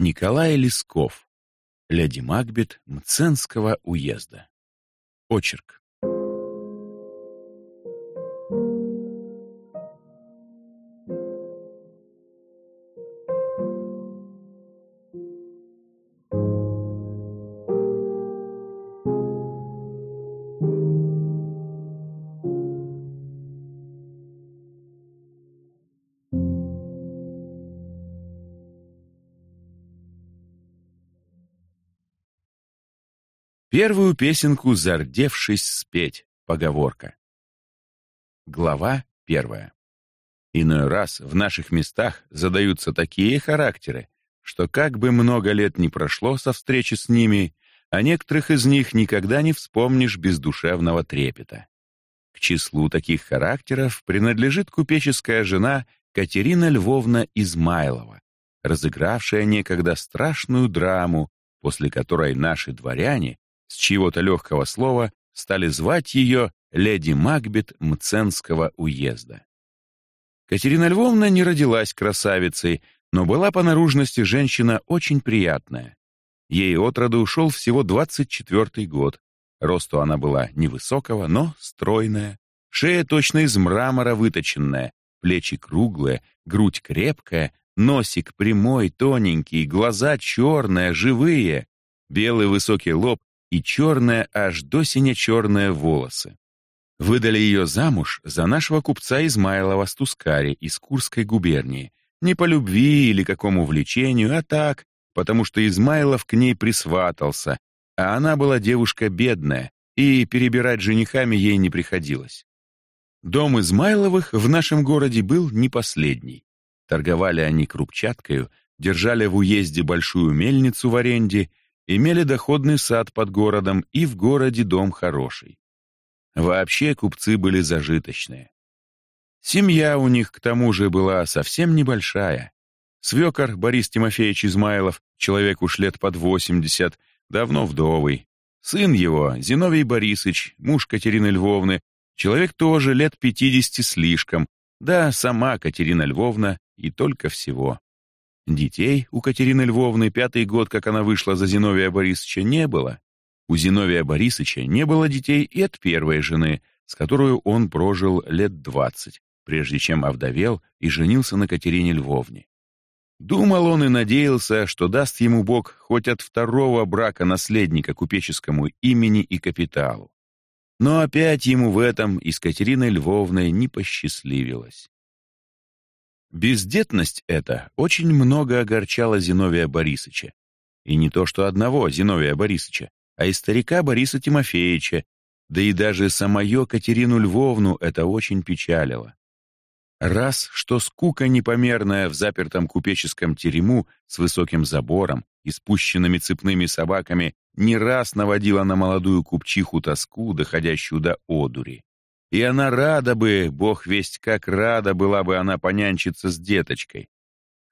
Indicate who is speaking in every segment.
Speaker 1: Николай Лесков. Леди Макбет Мценского уезда. Очерк. Первую песенку «Зардевшись спеть» поговорка. Глава первая. Иной раз в наших местах задаются такие характеры, что как бы много лет ни прошло со встречи с ними, о некоторых из них никогда не вспомнишь без душевного трепета. К числу таких характеров принадлежит купеческая жена Катерина Львовна Измайлова, разыгравшая некогда страшную драму, после которой наши дворяне с чьего-то легкого слова стали звать ее леди Макбет Мценского уезда. Катерина Львовна не родилась красавицей, но была по наружности женщина очень приятная. Ей от роду ушел всего 24-й год. Росту она была невысокого, но стройная. Шея точно из мрамора выточенная, плечи круглые, грудь крепкая, носик прямой, тоненький, глаза черные, живые, белый высокий лоб и черные аж до сине-черные волосы. Выдали ее замуж за нашего купца Измайлова с Тускари из Курской губернии. Не по любви или какому влечению, а так, потому что Измайлов к ней присватался, а она была девушка бедная, и перебирать женихами ей не приходилось. Дом Измайловых в нашем городе был не последний. Торговали они крупчаткою, держали в уезде большую мельницу в аренде имели доходный сад под городом и в городе дом хороший. Вообще купцы были зажиточные. Семья у них, к тому же, была совсем небольшая. Свекор Борис Тимофеевич Измайлов, человек уж лет под 80, давно вдовый. Сын его, Зиновий Борисович, муж Катерины Львовны, человек тоже лет 50 слишком, да сама Катерина Львовна и только всего. Детей у Катерины Львовны пятый год, как она вышла за Зиновия Борисовича, не было. У Зиновия Борисовича не было детей и от первой жены, с которой он прожил лет двадцать, прежде чем овдовел и женился на Катерине Львовне. Думал он и надеялся, что даст ему Бог хоть от второго брака наследника купеческому имени и капиталу. Но опять ему в этом и с Катериной Львовной не посчастливилось. Бездетность эта очень много огорчала Зиновия Борисовича. И не то что одного Зиновия Борисовича, а и старика Бориса Тимофеевича, да и даже самое Катерину Львовну это очень печалило. Раз, что скука непомерная в запертом купеческом терему с высоким забором и спущенными цепными собаками не раз наводила на молодую купчиху тоску, доходящую до одури. И она рада бы, бог весть как рада была бы она понянчиться с деточкой.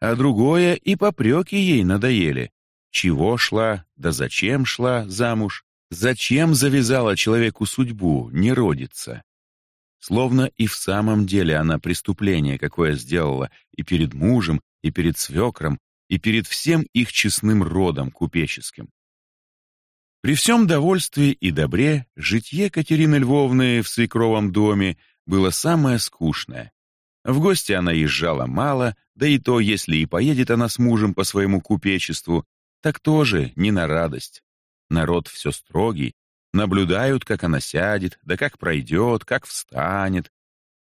Speaker 1: А другое и попреки ей надоели. Чего шла, да зачем шла замуж? Зачем завязала человеку судьбу, не родится? Словно и в самом деле она преступление какое сделала и перед мужем, и перед свекром, и перед всем их честным родом купеческим. При всем довольстве и добре житье Катерины Львовны в свекровом доме было самое скучное. В гости она езжала мало, да и то, если и поедет она с мужем по своему купечеству, так тоже не на радость. Народ все строгий, наблюдают, как она сядет, да как пройдет, как встанет.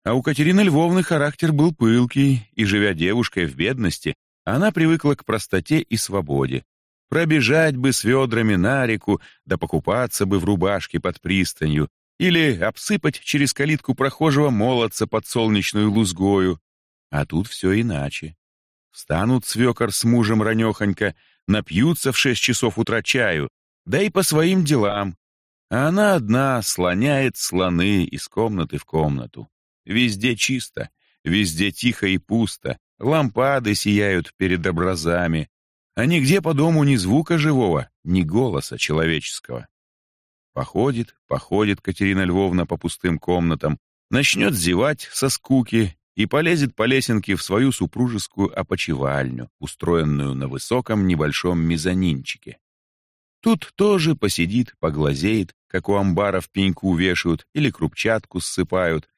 Speaker 1: А у Катерины Львовны характер был пылкий, и, живя девушкой в бедности, она привыкла к простоте и свободе, Пробежать бы с ведрами на реку, да покупаться бы в рубашке под пристанью, или обсыпать через калитку прохожего молодца под солнечную лузгою. А тут все иначе. Встанут свекор с мужем ранехонько, напьются в шесть часов утра чаю, да и по своим делам. А она одна слоняет слоны из комнаты в комнату. Везде чисто, везде тихо и пусто, лампады сияют перед образами, а нигде по дому ни звука живого, ни голоса человеческого. Походит, походит Катерина Львовна по пустым комнатам, начнет зевать со скуки и полезет по лесенке в свою супружескую опочивальню, устроенную на высоком небольшом мезонинчике. Тут тоже посидит, поглазеет, как у амбаров пеньку вешают или крупчатку ссыпают.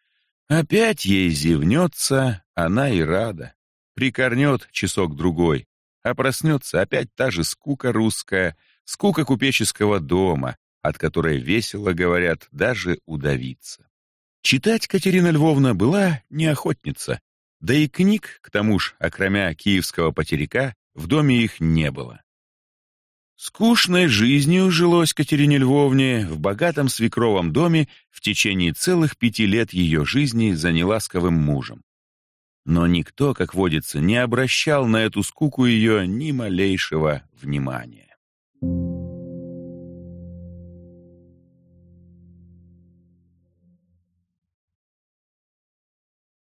Speaker 1: Опять ей зевнется, она и рада. Прикорнет часок-другой, а проснется опять та же скука русская, скука купеческого дома, от которой весело, говорят, даже удавиться. Читать Катерина Львовна была неохотница, да и книг, к тому ж, окромя киевского потеряка, в доме их не было. Скучной жизнью жилось Катерине Львовне в богатом свекровом доме в течение целых пяти лет ее жизни за неласковым мужем. Но никто, как водится, не обращал на эту скуку ее ни малейшего внимания.